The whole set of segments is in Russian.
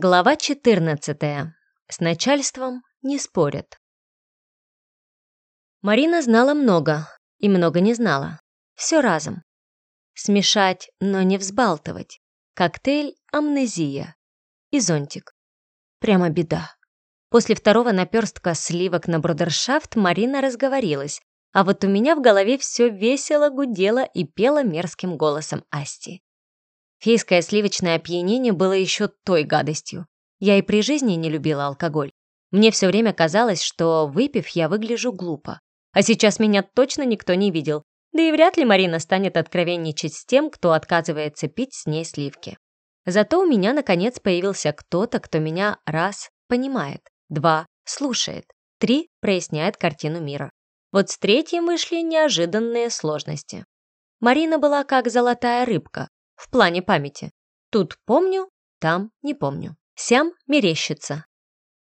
Глава 14. С начальством не спорят. Марина знала много и много не знала. Все разом. Смешать, но не взбалтывать. Коктейль «Амнезия» и зонтик. Прямо беда. После второго наперстка сливок на брудершафт Марина разговорилась, а вот у меня в голове все весело гудело и пело мерзким голосом Асти. Фейское сливочное опьянение было еще той гадостью. Я и при жизни не любила алкоголь. Мне все время казалось, что, выпив, я выгляжу глупо. А сейчас меня точно никто не видел. Да и вряд ли Марина станет откровенничать с тем, кто отказывается пить с ней сливки. Зато у меня, наконец, появился кто-то, кто меня, раз, понимает, два, слушает, три, проясняет картину мира. Вот с третьим вышли неожиданные сложности. Марина была как золотая рыбка, в плане памяти. Тут помню, там не помню. Сям мерещится.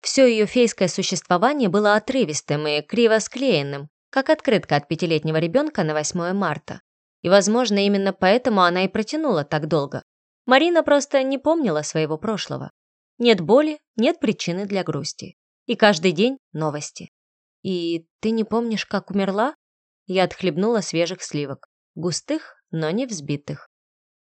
Все ее фейское существование было отрывистым и криво склеенным, как открытка от пятилетнего ребенка на 8 марта. И, возможно, именно поэтому она и протянула так долго. Марина просто не помнила своего прошлого. Нет боли, нет причины для грусти. И каждый день новости. «И ты не помнишь, как умерла?» Я отхлебнула свежих сливок. Густых, но не взбитых.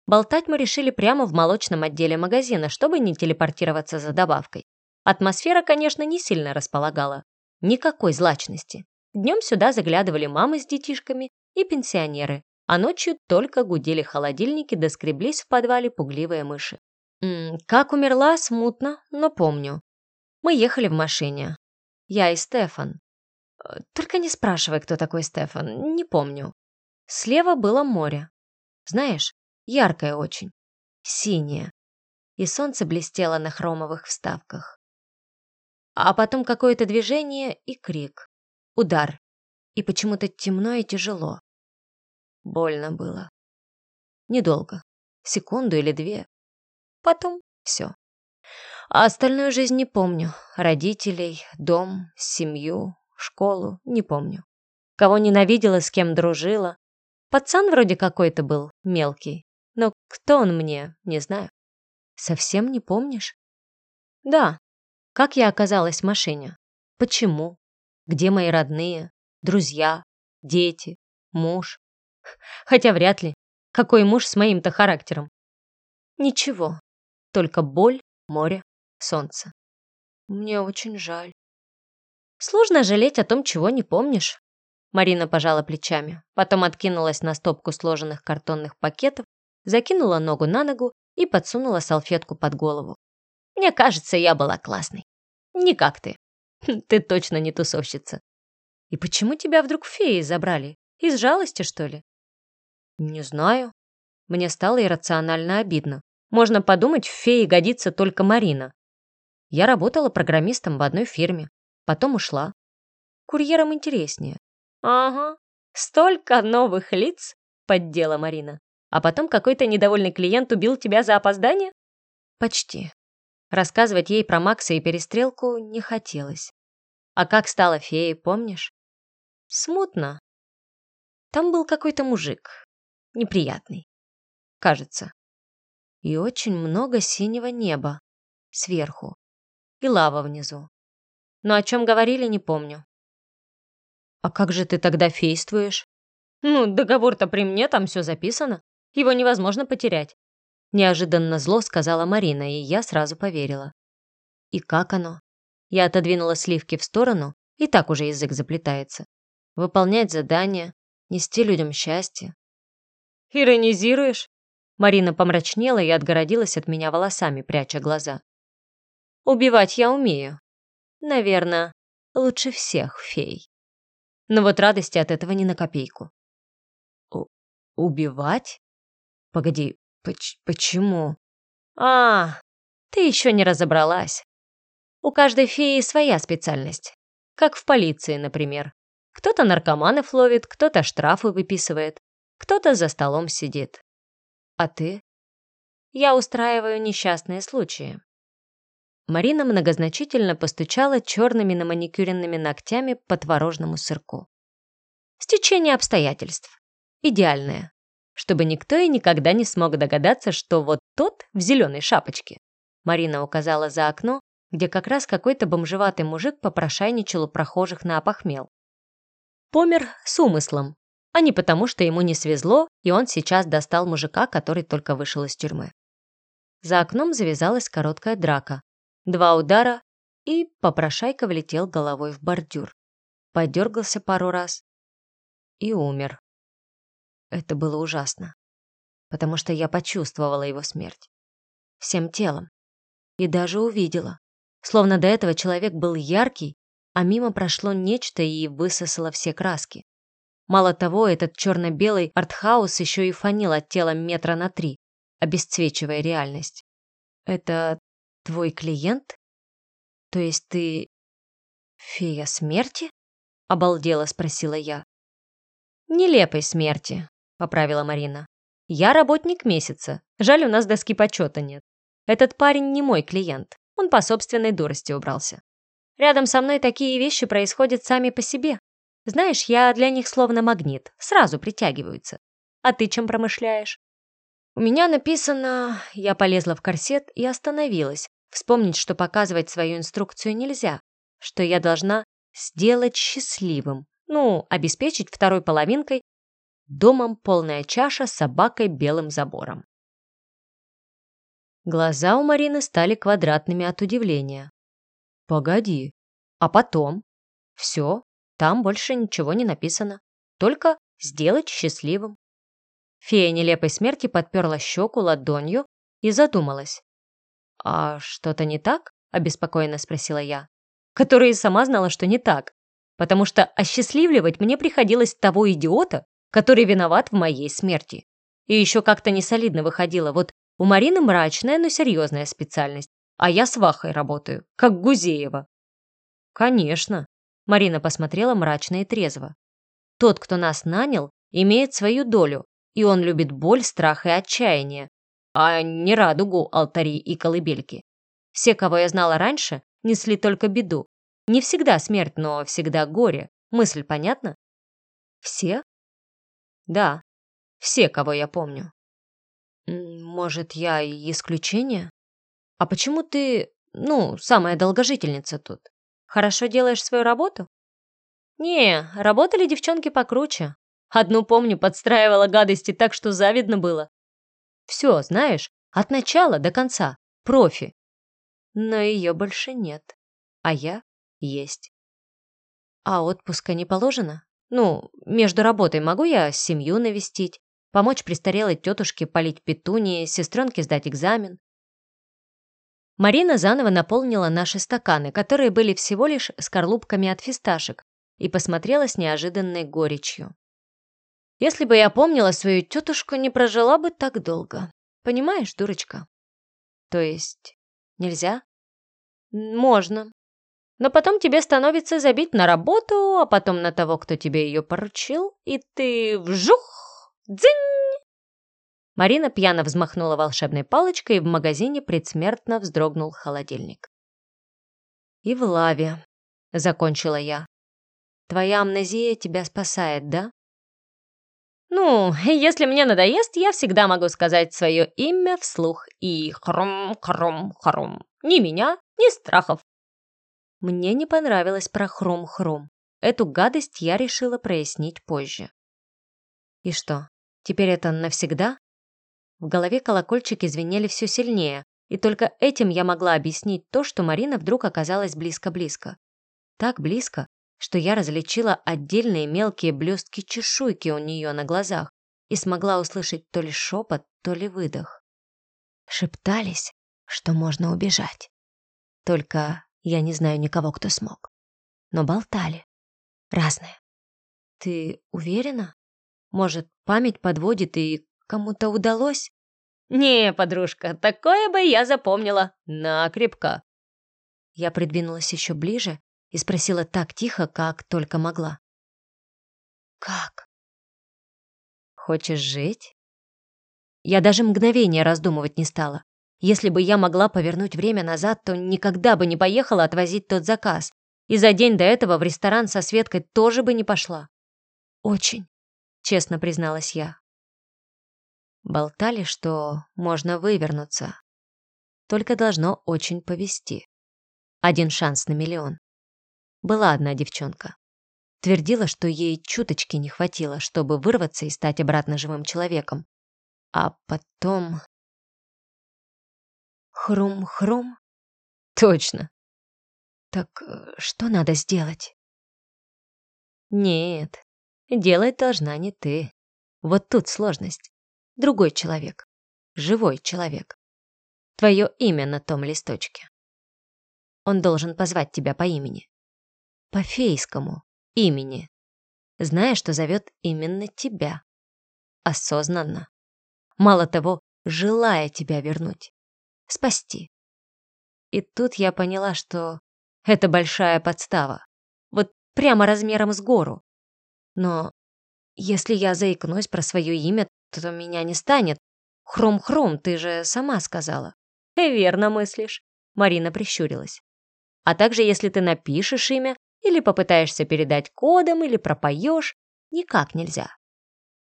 Болтать мы решили прямо в молочном отделе магазина, чтобы не телепортироваться за добавкой. Атмосфера, конечно, не сильно располагала. Никакой злачности. Днем сюда заглядывали мамы с детишками и пенсионеры, а ночью только гудели холодильники да скреблись в подвале пугливые мыши. М -м, как умерла, смутно, но помню. Мы ехали в машине. Я и Стефан. Э, только не спрашивай, кто такой Стефан, не помню. Слева было море. Знаешь, Яркое очень. Синее. И солнце блестело на хромовых вставках. А потом какое-то движение и крик. Удар. И почему-то темно и тяжело. Больно было. Недолго. Секунду или две. Потом все. А остальную жизнь не помню. Родителей, дом, семью, школу не помню. Кого ненавидела, с кем дружила. Пацан вроде какой-то был, мелкий. Но кто он мне, не знаю. Совсем не помнишь? Да. Как я оказалась в машине? Почему? Где мои родные, друзья, дети, муж? Хотя вряд ли. Какой муж с моим-то характером? Ничего. Только боль, море, солнце. Мне очень жаль. Сложно жалеть о том, чего не помнишь. Марина пожала плечами, потом откинулась на стопку сложенных картонных пакетов закинула ногу на ногу и подсунула салфетку под голову. Мне кажется, я была классной. Не как ты. Хм, ты точно не тусовщица. И почему тебя вдруг феи забрали? Из жалости, что ли? Не знаю. Мне стало иррационально обидно. Можно подумать, в феи годится только Марина. Я работала программистом в одной фирме, потом ушла. Курьером интереснее. Ага, столько новых лиц, поддела Марина. А потом какой-то недовольный клиент убил тебя за опоздание? Почти. Рассказывать ей про Макса и перестрелку не хотелось. А как стала феей, помнишь? Смутно. Там был какой-то мужик. Неприятный. Кажется. И очень много синего неба. Сверху. И лава внизу. Но о чем говорили, не помню. А как же ты тогда фействуешь? Ну, договор-то при мне, там все записано. Его невозможно потерять. Неожиданно зло сказала Марина, и я сразу поверила. И как оно? Я отодвинула сливки в сторону, и так уже язык заплетается. Выполнять задания, нести людям счастье. Иронизируешь? Марина помрачнела и отгородилась от меня волосами, пряча глаза. Убивать я умею. Наверное, лучше всех фей. Но вот радости от этого ни на копейку. У убивать? Погоди, поч почему? А, ты еще не разобралась. У каждой феи своя специальность. Как в полиции, например. Кто-то наркоманов ловит, кто-то штрафы выписывает, кто-то за столом сидит. А ты? Я устраиваю несчастные случаи. Марина многозначительно постучала черными на маникюренными ногтями по творожному сырку. Стечение обстоятельств. Идеальное чтобы никто и никогда не смог догадаться, что вот тот в зеленой шапочке Марина указала за окно, где как раз какой-то бомжеватый мужик попрошайничал у прохожих на опохмел. Помер с умыслом, а не потому, что ему не свезло, и он сейчас достал мужика, который только вышел из тюрьмы. За окном завязалась короткая драка. Два удара, и попрошайка влетел головой в бордюр. Подергался пару раз и умер. Это было ужасно, потому что я почувствовала его смерть. Всем телом. И даже увидела. Словно до этого человек был яркий, а мимо прошло нечто и высосало все краски. Мало того, этот черно-белый артхаус еще и фанил от тела метра на три, обесцвечивая реальность. «Это твой клиент? То есть ты фея смерти?» — обалдела спросила я. «Нелепой смерти», — поправила Марина. «Я работник месяца. Жаль, у нас доски почета нет. Этот парень не мой клиент. Он по собственной дурости убрался. Рядом со мной такие вещи происходят сами по себе. Знаешь, я для них словно магнит, сразу притягиваются. А ты чем промышляешь? У меня написано... Я полезла в корсет и остановилась. Вспомнить, что показывать свою инструкцию нельзя. Что я должна сделать счастливым. Ну, обеспечить второй половинкой домом полная чаша с собакой белым забором. Глаза у Марины стали квадратными от удивления. «Погоди, а потом?» «Все, там больше ничего не написано. Только сделать счастливым». Фея нелепой смерти подперла щеку ладонью и задумалась. «А что-то не так?» – обеспокоенно спросила я. Которая и сама знала, что не так. Потому что осчастливливать мне приходилось того идиота, который виноват в моей смерти. И еще как-то несолидно выходило. Вот у Марины мрачная, но серьезная специальность, а я с Вахой работаю, как Гузеева. Конечно. Марина посмотрела мрачно и трезво. Тот, кто нас нанял, имеет свою долю, и он любит боль, страх и отчаяние, а не радугу, алтари и колыбельки. Все, кого я знала раньше, несли только беду. Не всегда смерть, но всегда горе. Мысль понятна? Все? Да, все, кого я помню. Может, я и исключение? А почему ты, ну, самая долгожительница тут? Хорошо делаешь свою работу? Не, работали девчонки покруче. Одну, помню, подстраивала гадости так, что завидно было. Все, знаешь, от начала до конца. Профи. Но ее больше нет. А я есть. А отпуска не положено? Ну, между работой могу я семью навестить, помочь престарелой тетушке полить петунии, сестренке сдать экзамен. Марина заново наполнила наши стаканы, которые были всего лишь скорлупками от фисташек, и посмотрела с неожиданной горечью. Если бы я помнила свою тетушку, не прожила бы так долго. Понимаешь, дурочка? То есть нельзя? Можно. Но потом тебе становится забить на работу, а потом на того, кто тебе ее поручил, и ты вжух! Дзынь! Марина пьяно взмахнула волшебной палочкой, и в магазине предсмертно вздрогнул холодильник. «И в лаве», — закончила я. «Твоя амнезия тебя спасает, да?» «Ну, если мне надоест, я всегда могу сказать свое имя вслух и хрум-хрум-хрум. Ни меня, ни страхов». Мне не понравилось про хрум-хрум. Эту гадость я решила прояснить позже. И что, Теперь это навсегда? В голове колокольчики звенели все сильнее, и только этим я могла объяснить то, что Марина вдруг оказалась близко-близко. Так близко, что я различила отдельные мелкие блестки чешуйки у нее на глазах и смогла услышать то ли шепот, то ли выдох. Шептались, что можно убежать. Только я не знаю никого, кто смог. Но болтали. Разные. Ты уверена? Может, память подводит и кому-то удалось? Не, подружка, такое бы я запомнила. Накрепко. Я придвинулась еще ближе и спросила так тихо, как только могла. Как? Хочешь жить? Я даже мгновение раздумывать не стала. Если бы я могла повернуть время назад, то никогда бы не поехала отвозить тот заказ. И за день до этого в ресторан со Светкой тоже бы не пошла. Очень честно призналась я. Болтали, что можно вывернуться. Только должно очень повести. Один шанс на миллион. Была одна девчонка. Твердила, что ей чуточки не хватило, чтобы вырваться и стать обратно живым человеком. А потом... Хрум-хрум? Точно. Так э, что надо сделать? Нет, делать должна не ты. Вот тут сложность. Другой человек. Живой человек. Твое имя на том листочке. Он должен позвать тебя по имени. По фейскому имени. Зная, что зовет именно тебя. Осознанно. Мало того, желая тебя вернуть. Спасти. И тут я поняла, что это большая подстава. Вот прямо размером с гору. Но если я заикнусь про свое имя, то меня не станет. Хром-хром, ты же сама сказала. Верно мыслишь. Марина прищурилась. А также, если ты напишешь имя или попытаешься передать кодом или пропоешь, никак нельзя.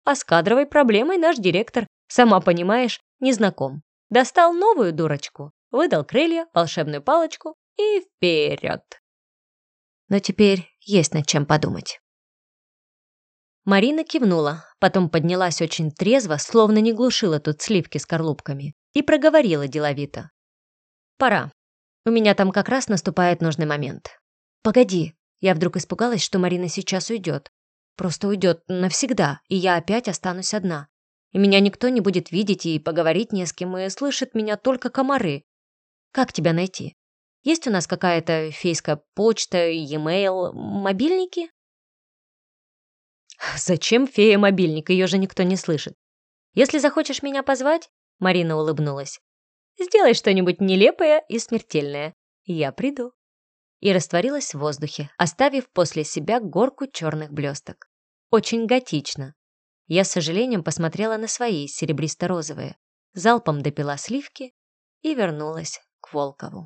А с кадровой проблемой наш директор, сама понимаешь, не знаком. Достал новую дурочку, выдал крылья, волшебную палочку и вперед. Но теперь есть над чем подумать. Марина кивнула, потом поднялась очень трезво, словно не глушила тут сливки с корлупками, и проговорила деловито. «Пора. У меня там как раз наступает нужный момент». «Погоди». Я вдруг испугалась, что Марина сейчас уйдет. Просто уйдет навсегда, и я опять останусь одна. И меня никто не будет видеть и поговорить не с кем, и слышат меня только комары. Как тебя найти? Есть у нас какая-то фейская почта, e-mail, мобильники? Зачем фея мобильник? Ее же никто не слышит. Если захочешь меня позвать, Марина улыбнулась, сделай что-нибудь нелепое и смертельное. Я приду. И растворилась в воздухе, оставив после себя горку черных блесток. Очень готично. Я с сожалением посмотрела на свои серебристо-розовые, залпом допила сливки и вернулась к Волкову.